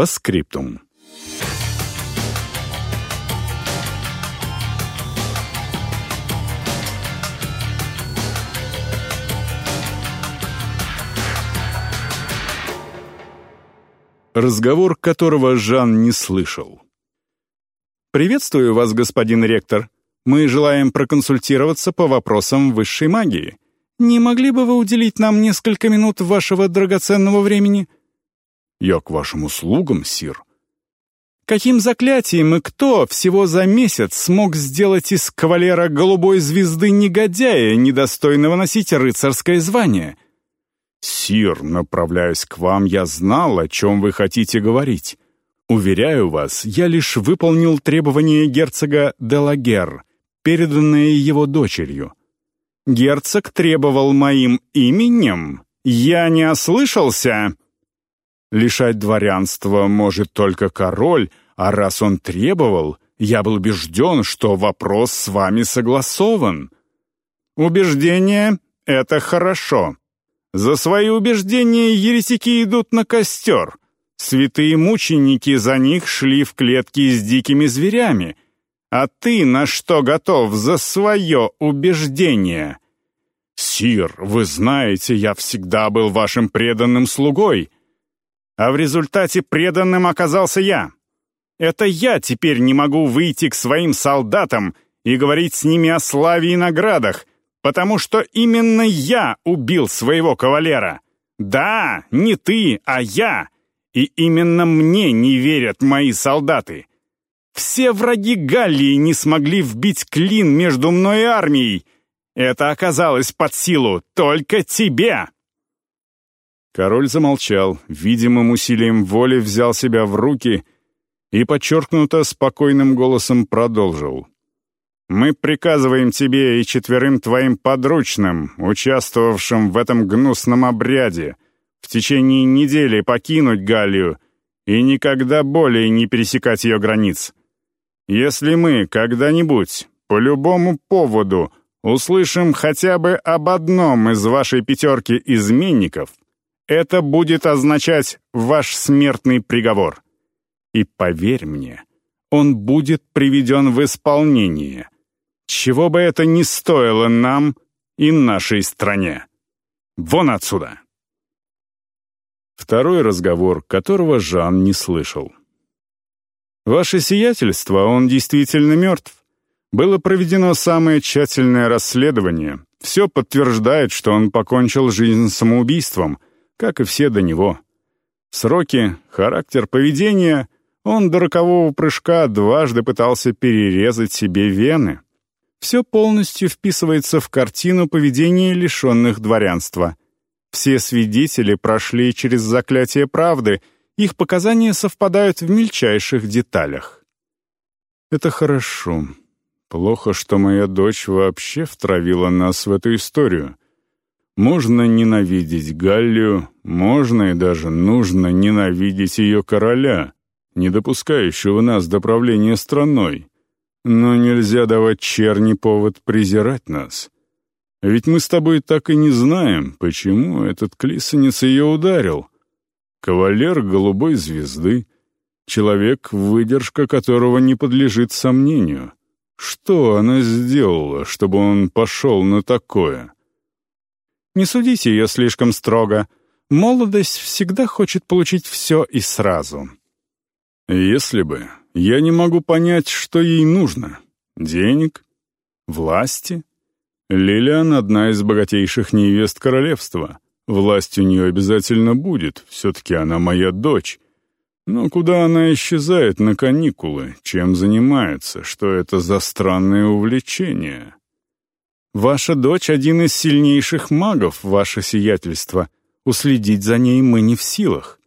По скриптум. Разговор которого Жан не слышал. «Приветствую вас, господин ректор. Мы желаем проконсультироваться по вопросам высшей магии. Не могли бы вы уделить нам несколько минут вашего драгоценного времени?» «Я к вашим услугам, сир». «Каким заклятием и кто всего за месяц смог сделать из кавалера голубой звезды негодяя, недостойного носить рыцарское звание?» «Сир, направляясь к вам, я знал, о чем вы хотите говорить. Уверяю вас, я лишь выполнил требования герцога Делагер, переданные его дочерью. Герцог требовал моим именем? Я не ослышался?» «Лишать дворянства может только король, а раз он требовал, я был убежден, что вопрос с вами согласован». «Убеждение — это хорошо. За свои убеждения еретики идут на костер. Святые мученики за них шли в клетки с дикими зверями. А ты на что готов за свое убеждение? Сир, вы знаете, я всегда был вашим преданным слугой. А в результате преданным оказался я. Это я теперь не могу выйти к своим солдатам и говорить с ними о славе и наградах, потому что именно я убил своего кавалера. Да, не ты, а я. И именно мне не верят мои солдаты. Все враги Галлии не смогли вбить клин между мной и армией. Это оказалось под силу только тебе!» Король замолчал, видимым усилием воли взял себя в руки и подчеркнуто спокойным голосом продолжил. Мы приказываем тебе и четверым твоим подручным, участвовавшим в этом гнусном обряде, в течение недели покинуть Галлию и никогда более не пересекать ее границ. Если мы когда-нибудь, по любому поводу, услышим хотя бы об одном из вашей пятерки изменников, это будет означать ваш смертный приговор. И поверь мне, он будет приведен в исполнение — чего бы это ни стоило нам и нашей стране. Вон отсюда!» Второй разговор, которого Жан не слышал. «Ваше сиятельство, он действительно мертв. Было проведено самое тщательное расследование. Все подтверждает, что он покончил жизнь самоубийством, как и все до него. Сроки, характер поведения — он до рокового прыжка дважды пытался перерезать себе вены все полностью вписывается в картину поведения лишенных дворянства. Все свидетели прошли через заклятие правды, их показания совпадают в мельчайших деталях. Это хорошо. Плохо, что моя дочь вообще втравила нас в эту историю. Можно ненавидеть Галлию, можно и даже нужно ненавидеть ее короля, не допускающего нас до правления страной. Но нельзя давать черни повод презирать нас. Ведь мы с тобой так и не знаем, почему этот клисанец ее ударил. Кавалер голубой звезды, человек, выдержка которого не подлежит сомнению. Что она сделала, чтобы он пошел на такое? Не судите ее слишком строго. Молодость всегда хочет получить все и сразу. Если бы, я не могу понять, что ей нужно. Денег? Власти? Лилиан — одна из богатейших невест королевства. Власть у нее обязательно будет, все-таки она моя дочь. Но куда она исчезает на каникулы? Чем занимается? Что это за странное увлечение? Ваша дочь — один из сильнейших магов, ваше сиятельство. Уследить за ней мы не в силах.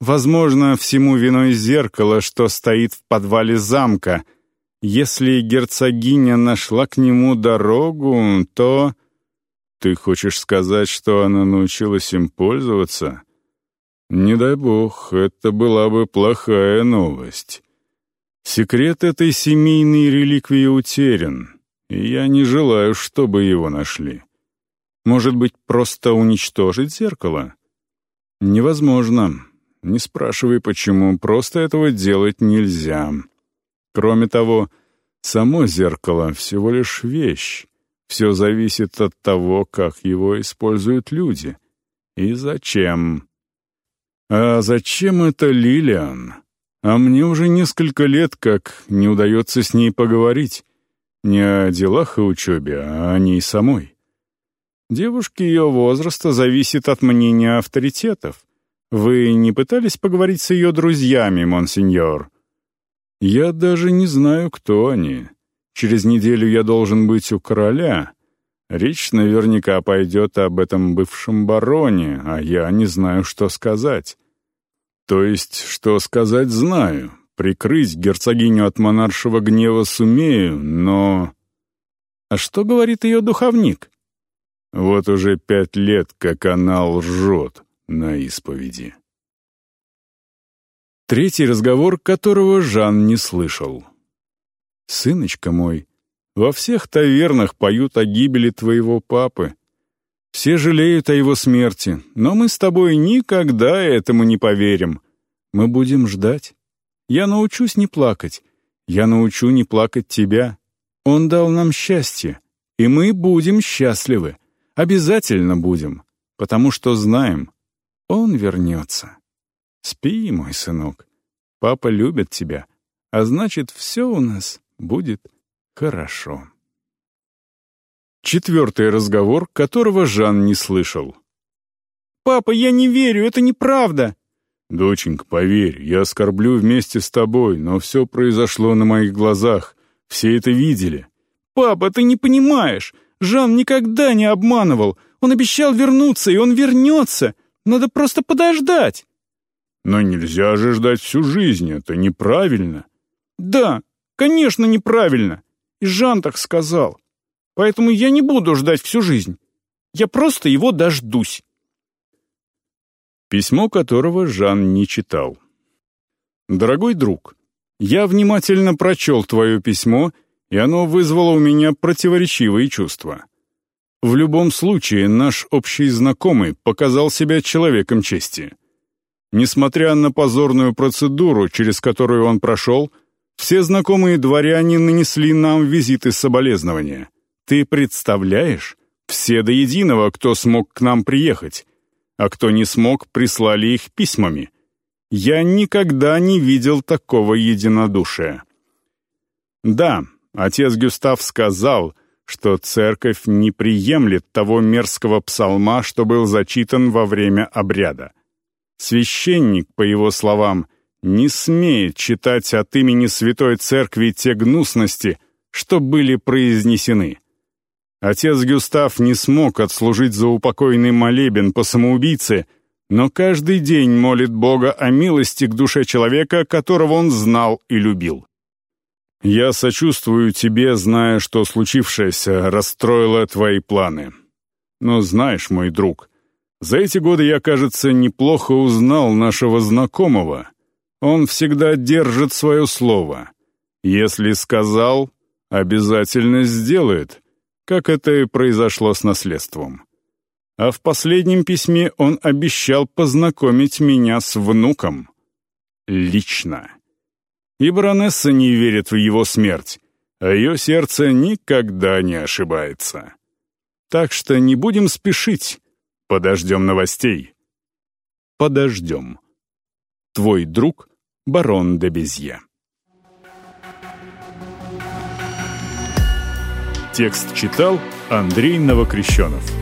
Возможно, всему виной зеркало, что стоит в подвале замка. Если герцогиня нашла к нему дорогу, то... Ты хочешь сказать, что она научилась им пользоваться? Не дай бог, это была бы плохая новость. Секрет этой семейной реликвии утерян, и я не желаю, чтобы его нашли. Может быть, просто уничтожить зеркало? Невозможно. Не спрашивай, почему, просто этого делать нельзя. Кроме того, само зеркало — всего лишь вещь. Все зависит от того, как его используют люди. И зачем. А зачем это Лилиан? А мне уже несколько лет как не удается с ней поговорить. Не о делах и учебе, а о ней самой. Девушки ее возраста зависит от мнения авторитетов. Вы не пытались поговорить с ее друзьями, монсеньор? Я даже не знаю, кто они. Через неделю я должен быть у короля. Речь наверняка пойдет об этом бывшем бароне, а я не знаю, что сказать. То есть, что сказать знаю. Прикрыть герцогиню от монаршего гнева сумею, но... А что говорит ее духовник? Вот уже пять лет, как она лжет на исповеди. Третий разговор, которого Жан не слышал. «Сыночка мой, во всех тавернах поют о гибели твоего папы. Все жалеют о его смерти, но мы с тобой никогда этому не поверим. Мы будем ждать. Я научусь не плакать. Я научу не плакать тебя. Он дал нам счастье, и мы будем счастливы. Обязательно будем, потому что знаем, он вернется. Спи, мой сынок. Папа любит тебя, а значит, все у нас будет хорошо. Четвертый разговор, которого Жан не слышал. «Папа, я не верю, это неправда!» «Доченька, поверь, я оскорблю вместе с тобой, но все произошло на моих глазах. Все это видели». «Папа, ты не понимаешь. Жан никогда не обманывал. Он обещал вернуться, и он вернется. Надо просто подождать». «Но нельзя же ждать всю жизнь, это неправильно». «Да, конечно, неправильно. И Жан так сказал. Поэтому я не буду ждать всю жизнь. Я просто его дождусь». Письмо которого Жан не читал. «Дорогой друг, я внимательно прочел твое письмо и оно вызвало у меня противоречивые чувства. В любом случае, наш общий знакомый показал себя человеком чести. Несмотря на позорную процедуру, через которую он прошел, все знакомые дворяне нанесли нам визиты соболезнования. Ты представляешь? Все до единого, кто смог к нам приехать, а кто не смог, прислали их письмами. Я никогда не видел такого единодушия. Да, Отец Гюстав сказал, что церковь не приемлет того мерзкого псалма, что был зачитан во время обряда. Священник, по его словам, не смеет читать от имени Святой Церкви те гнусности, что были произнесены. Отец Гюстав не смог отслужить за упокойный молебен по самоубийце, но каждый день молит Бога о милости к душе человека, которого он знал и любил. Я сочувствую тебе, зная, что случившееся расстроило твои планы. Но знаешь, мой друг, за эти годы я, кажется, неплохо узнал нашего знакомого. Он всегда держит свое слово. Если сказал, обязательно сделает, как это и произошло с наследством. А в последнем письме он обещал познакомить меня с внуком. Лично и баронесса не верит в его смерть, а ее сердце никогда не ошибается. Так что не будем спешить, подождем новостей. Подождем. Твой друг барон де Безье. Текст читал Андрей Новокрещенов.